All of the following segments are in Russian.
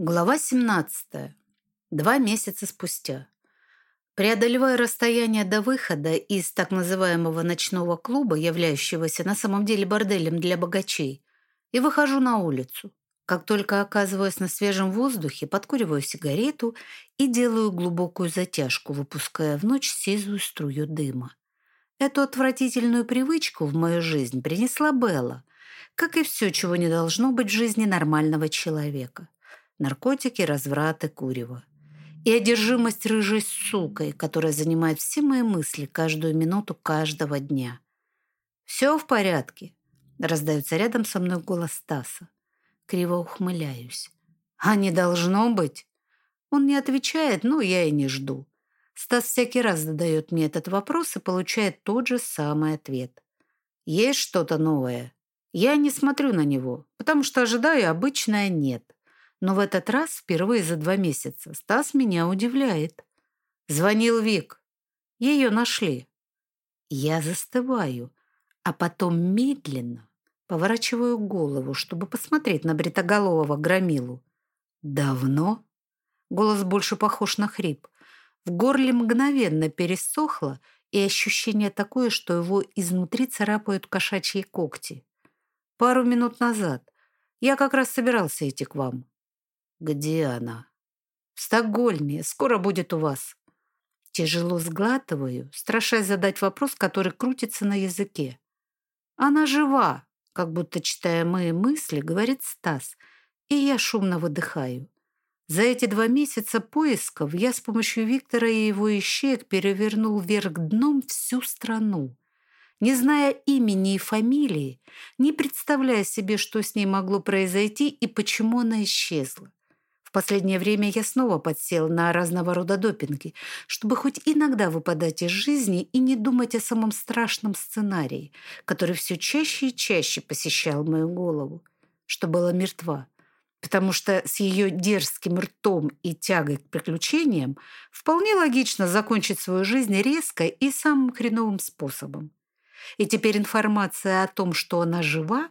Глава 17. Два месяца спустя. Преодолевая расстояние до выхода из так называемого ночного клуба, являющегося на самом деле борделем для богачей, и выхожу на улицу. Как только оказываюсь на свежем воздухе, подкуриваю сигарету и делаю глубокую затяжку, выпуская в ночь сизую струю дыма. Эту отвратительную привычку в мою жизнь принесла Белла, как и все, чего не должно быть в жизни нормального человека наркотики, развраты, курево. И одержимость рыжей сукой, которая занимает все мои мысли каждую минуту каждого дня. «Все в порядке», — раздается рядом со мной голос Стаса. Криво ухмыляюсь. «А не должно быть?» Он не отвечает, но я и не жду. Стас всякий раз задает мне этот вопрос и получает тот же самый ответ. «Есть что-то новое?» Я не смотрю на него, потому что ожидаю обычное «нет». Но в этот раз, впервые за два месяца, Стас меня удивляет. Звонил Вик. Ее нашли. Я застываю, а потом медленно поворачиваю голову, чтобы посмотреть на бритоголового громилу. «Давно?» Голос больше похож на хрип. В горле мгновенно пересохло, и ощущение такое, что его изнутри царапают кошачьи когти. «Пару минут назад. Я как раз собирался идти к вам. «Где она?» «В Стокгольме. Скоро будет у вас». Тяжело сглатываю, страшась задать вопрос, который крутится на языке. «Она жива», как будто читая мои мысли, говорит Стас, и я шумно выдыхаю. За эти два месяца поисков я с помощью Виктора и его ищеек перевернул вверх дном всю страну. Не зная имени и фамилии, не представляя себе, что с ней могло произойти и почему она исчезла. В последнее время я снова подсел на разного рода допинги, чтобы хоть иногда выпадать из жизни и не думать о самом страшном сценарии, который все чаще и чаще посещал мою голову, что была мертва, потому что с ее дерзким ртом и тягой к приключениям вполне логично закончить свою жизнь резко и самым хреновым способом. И теперь информация о том, что она жива,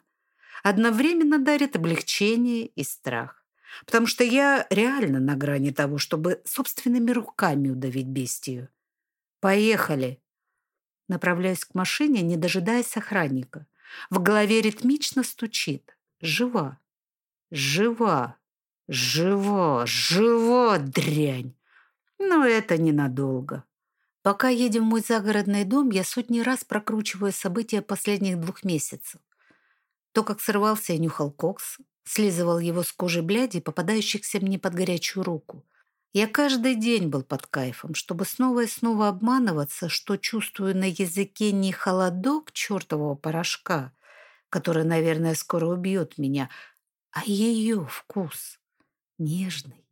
одновременно дарит облегчение и страх потому что я реально на грани того, чтобы собственными руками удавить бестию. Поехали. Направляюсь к машине, не дожидаясь охранника. В голове ритмично стучит. Жива. Жива. Жива. Жива, дрянь. Но это ненадолго. Пока едем в мой загородный дом, я сотни раз прокручиваю события последних двух месяцев. То, как срывался и нюхал кокс, слизывал его с кожи бляди, попадающихся мне под горячую руку. Я каждый день был под кайфом, чтобы снова и снова обманываться, что чувствую на языке не холодок чертового порошка, который, наверное, скоро убьет меня, а ее вкус. Нежный,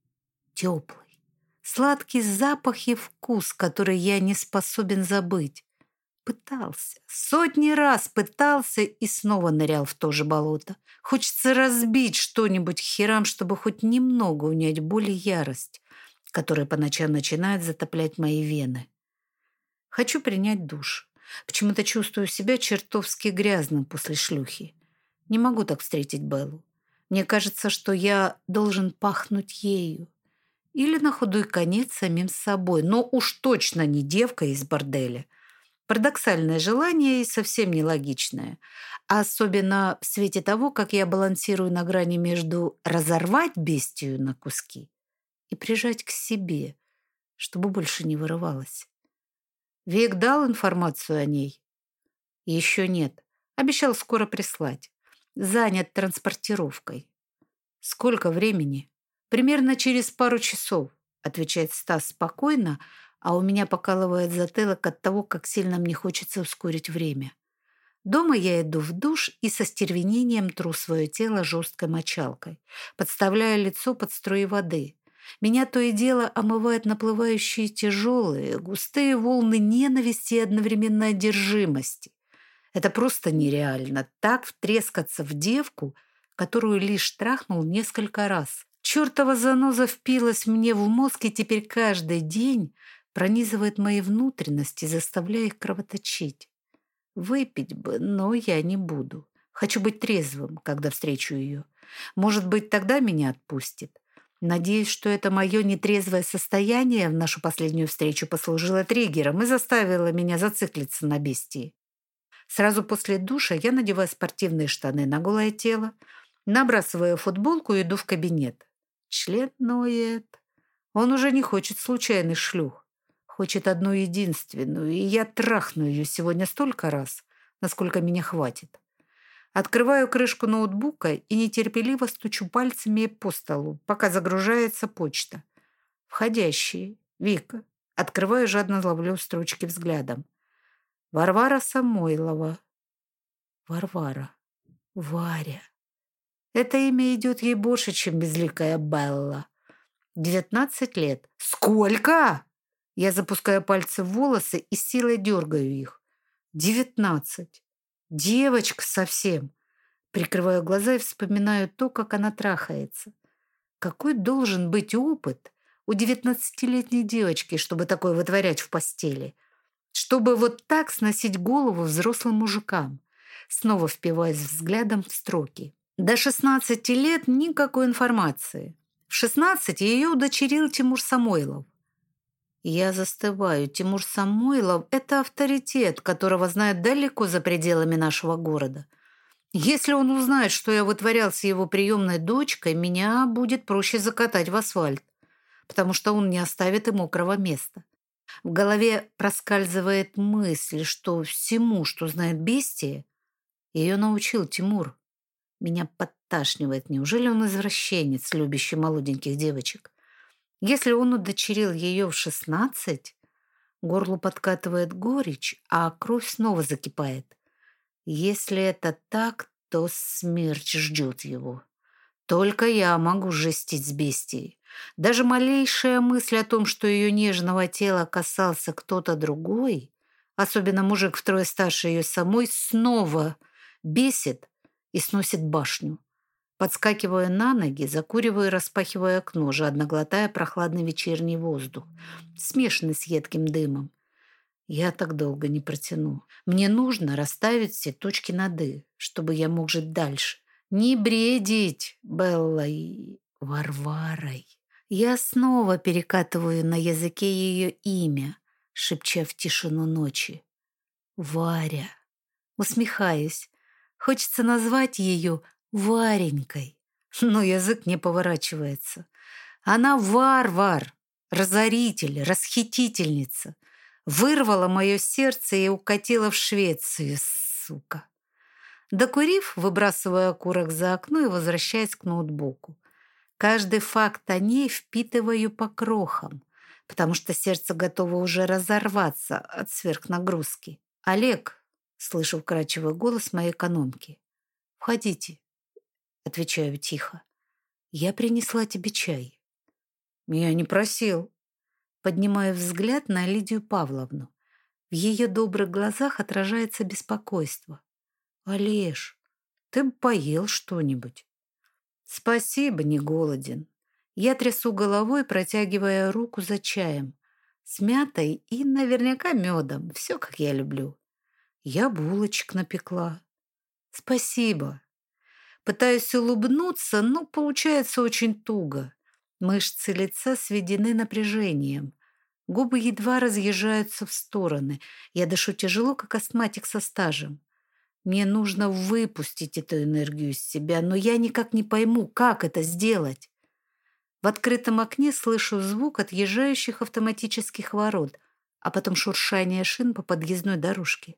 теплый, сладкий запах и вкус, который я не способен забыть. Пытался. Сотни раз пытался и снова нырял в то же болото. Хочется разбить что-нибудь херам, чтобы хоть немного унять боль и ярость, которая по ночам начинает затоплять мои вены. Хочу принять душ. Почему-то чувствую себя чертовски грязным после шлюхи. Не могу так встретить Беллу. Мне кажется, что я должен пахнуть ею. Или на худой конец самим собой. Но уж точно не девка из борделя. Парадоксальное желание и совсем нелогичное. Особенно в свете того, как я балансирую на грани между разорвать бестию на куски и прижать к себе, чтобы больше не вырывалась. Век дал информацию о ней? Еще нет. Обещал скоро прислать. Занят транспортировкой. Сколько времени? Примерно через пару часов, отвечает Стас спокойно, а у меня покалывает затылок от того, как сильно мне хочется ускорить время. Дома я иду в душ и со стервенением тру свое тело жесткой мочалкой, подставляя лицо под струи воды. Меня то и дело омывают наплывающие тяжелые, густые волны ненависти и одновременно одержимости. Это просто нереально, так втрескаться в девку, которую лишь трахнул несколько раз. Чертова заноза впилась мне в мозг, и теперь каждый день пронизывает мои внутренности, заставляя их кровоточить. Выпить бы, но я не буду. Хочу быть трезвым, когда встречу ее. Может быть, тогда меня отпустит. Надеюсь, что это мое нетрезвое состояние в нашу последнюю встречу послужило триггером и заставило меня зациклиться на бестии. Сразу после душа я надеваю спортивные штаны на голое тело, набрасываю футболку и иду в кабинет. Член ноет. Он уже не хочет случайный шлюх. Хочет одну единственную, и я трахну ее сегодня столько раз, насколько меня хватит. Открываю крышку ноутбука и нетерпеливо стучу пальцами по столу, пока загружается почта. Входящие. Вика. Открываю, жадно ловлю строчки взглядом. Варвара Самойлова. Варвара. Варя. Это имя идет ей больше, чем безликая Белла. Девятнадцать лет. Сколько? Я запускаю пальцы в волосы и силой дергаю их. Девятнадцать. Девочка совсем. Прикрываю глаза и вспоминаю то, как она трахается. Какой должен быть опыт у девятнадцатилетней девочки, чтобы такое вытворять в постели? Чтобы вот так сносить голову взрослым мужикам? Снова впиваясь взглядом в строки. До 16 лет никакой информации. В 16 ее удочерил Тимур Самойлов. Я застываю. Тимур Самойлов – это авторитет, которого знают далеко за пределами нашего города. Если он узнает, что я вытворял с его приемной дочкой, меня будет проще закатать в асфальт, потому что он не оставит и мокрого места. В голове проскальзывает мысль, что всему, что знает бестия, ее научил Тимур. Меня подташнивает. Неужели он извращенец, любящий молоденьких девочек? Если он удочерил ее в шестнадцать, горлу подкатывает горечь, а кровь снова закипает. Если это так, то смерть ждет его. Только я могу жестить с бестией. Даже малейшая мысль о том, что ее нежного тела касался кто-то другой, особенно мужик втрое старше ее самой, снова бесит и сносит башню. Подскакиваю на ноги, закуриваю и распахиваю окно, жадно глотая прохладный вечерний воздух, смешанный с едким дымом. Я так долго не протяну. Мне нужно расставить все точки над «и», чтобы я мог жить дальше. Не бредить Беллой Варварой. Я снова перекатываю на языке ее имя, шепча в тишину ночи. Варя. Усмехаюсь. Хочется назвать ее Варенькой. Но язык не поворачивается. Она варвар, разоритель, расхитительница. Вырвала мое сердце и укатила в Швецию, сука. Докурив, выбрасываю окурок за окно и возвращаясь к ноутбуку. Каждый факт о ней впитываю по крохам, потому что сердце готово уже разорваться от сверхнагрузки. «Олег», — слышу вкрадчивый голос моей экономки, — «входите». Отвечаю тихо. «Я принесла тебе чай». «Я не просил». Поднимаю взгляд на Лидию Павловну. В ее добрых глазах отражается беспокойство. «Олеж, ты бы поел что-нибудь». «Спасибо, не голоден». Я трясу головой, протягивая руку за чаем. С мятой и наверняка медом. Все, как я люблю. Я булочек напекла. «Спасибо», Пытаюсь улыбнуться, но получается очень туго. Мышцы лица сведены напряжением. Губы едва разъезжаются в стороны. Я дышу тяжело, как астматик со стажем. Мне нужно выпустить эту энергию из себя, но я никак не пойму, как это сделать. В открытом окне слышу звук отъезжающих автоматических ворот, а потом шуршание шин по подъездной дорожке.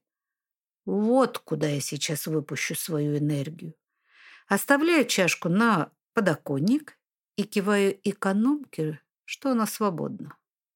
Вот куда я сейчас выпущу свою энергию. Оставляю чашку на подоконник и киваю экономке, что она свободна.